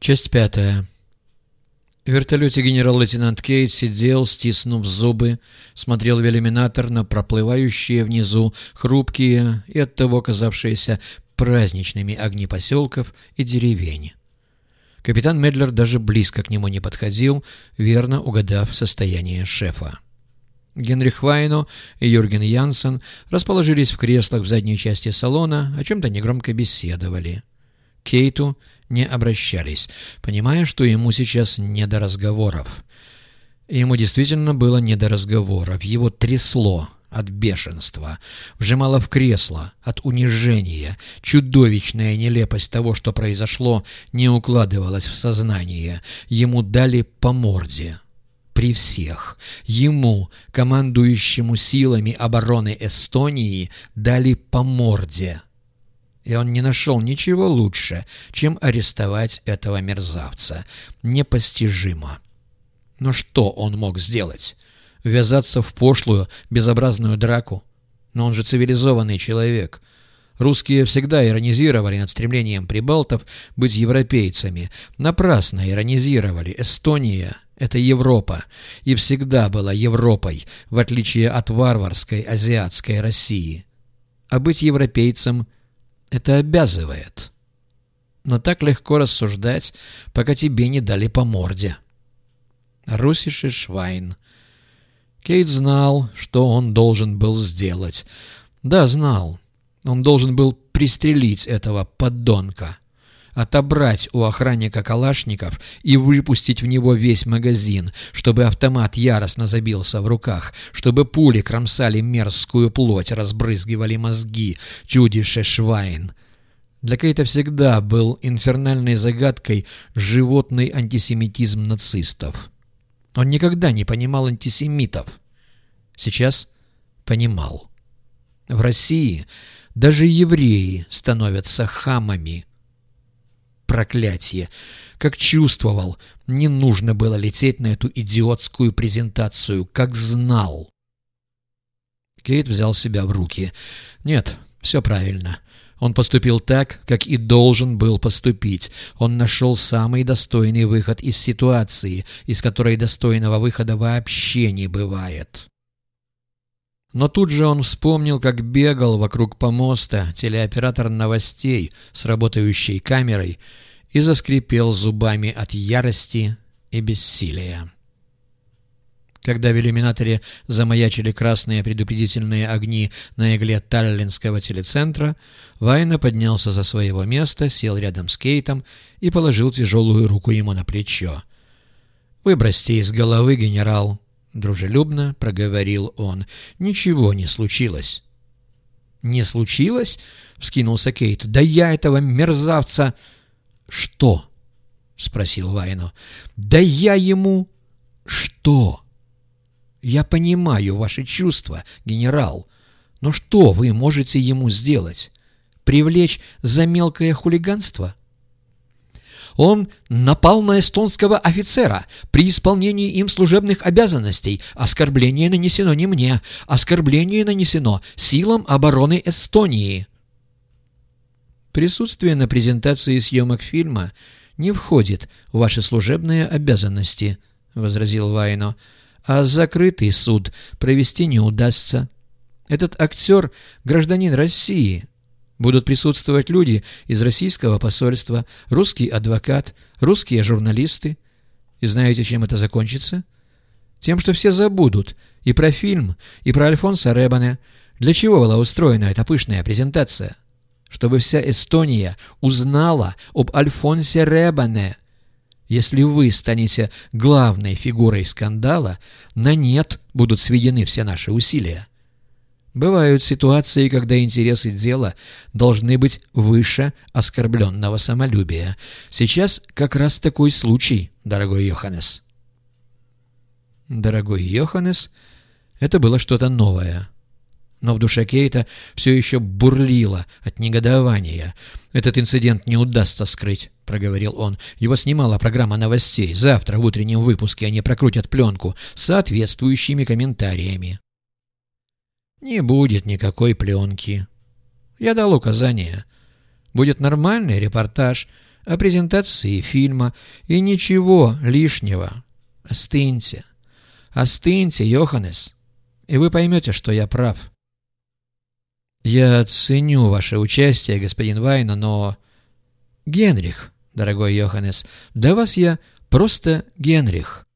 Часть пятая. В вертолете генерал-лейтенант Кейт сидел, стиснув зубы, смотрел в иллюминатор на проплывающие внизу хрупкие и оттого казавшиеся праздничными огни поселков и деревень. Капитан Медлер даже близко к нему не подходил, верно угадав состояние шефа. Генрих Вайно и Юрген Янсен расположились в креслах в задней части салона, о чем-то негромко беседовали. Кейту не обращались, понимая, что ему сейчас не до разговоров. Ему действительно было не до разговоров, его трясло от бешенства, вжимало в кресло от унижения, чудовищная нелепость того, что произошло, не укладывалась в сознание, ему дали по морде. При всех ему, командующему силами обороны Эстонии, дали по морде и он не нашел ничего лучше, чем арестовать этого мерзавца. Непостижимо. Но что он мог сделать? Ввязаться в пошлую, безобразную драку? Но он же цивилизованный человек. Русские всегда иронизировали над стремлением прибалтов быть европейцами. Напрасно иронизировали. Эстония — это Европа. И всегда была Европой, в отличие от варварской азиатской России. А быть европейцем — это обязывает. Но так легко рассуждать, пока тебе не дали по морде. Русиш и Швайн. Кейт знал, что он должен был сделать. Да, знал. Он должен был пристрелить этого подонка отобрать у охранника калашников и выпустить в него весь магазин, чтобы автомат яростно забился в руках, чтобы пули кромсали мерзкую плоть, разбрызгивали мозги, чудише Швайн. Для Кейта всегда был инфернальной загадкой животный антисемитизм нацистов. Он никогда не понимал антисемитов. Сейчас понимал. В России даже евреи становятся хамами – Проклятие! Как чувствовал, не нужно было лететь на эту идиотскую презентацию, как знал. Кейт взял себя в руки. Нет, все правильно. Он поступил так, как и должен был поступить. Он нашел самый достойный выход из ситуации, из которой достойного выхода вообще не бывает. Но тут же он вспомнил, как бегал вокруг помоста телеоператор новостей с работающей камерой и заскрипел зубами от ярости и бессилия. Когда в иллюминаторе замаячили красные предупредительные огни на игле Таллинского телецентра, Вайна поднялся за своего места, сел рядом с Кейтом и положил тяжелую руку ему на плечо. «Выбросьте из головы, генерал!» — дружелюбно проговорил он. «Ничего не случилось». «Не случилось?» — вскинулся Кейт. «Да я этого мерзавца...» «Что?» — спросил Вайно. «Да я ему...» «Что?» «Я понимаю ваши чувства, генерал, но что вы можете ему сделать? Привлечь за мелкое хулиганство?» Он напал на эстонского офицера при исполнении им служебных обязанностей. Оскорбление нанесено не мне. Оскорбление нанесено силам обороны Эстонии. Присутствие на презентации съемок фильма не входит в ваши служебные обязанности, — возразил Вайно, — а закрытый суд провести не удастся. Этот актер — гражданин России, Будут присутствовать люди из российского посольства, русский адвокат, русские журналисты. И знаете, чем это закончится? Тем, что все забудут и про фильм, и про Альфонса Ребане. Для чего была устроена эта пышная презентация? Чтобы вся Эстония узнала об Альфонсе Ребане. Если вы станете главной фигурой скандала, на нет будут сведены все наши усилия. Бывают ситуации, когда интересы дела должны быть выше оскорбленного самолюбия. Сейчас как раз такой случай, дорогой Йоханнес. Дорогой Йоханнес, это было что-то новое. Но в душе Кейта все еще бурлило от негодования. «Этот инцидент не удастся скрыть», — проговорил он. «Его снимала программа новостей. Завтра в утреннем выпуске они прокрутят пленку с соответствующими комментариями». Не будет никакой пленки. Я дал указание. Будет нормальный репортаж, о презентации фильма и ничего лишнего. Остыньте. Остыньте, Йоханнес, и вы поймете, что я прав. Я ценю ваше участие, господин Вайна, но... Генрих, дорогой Йоханнес, для вас я просто Генрих.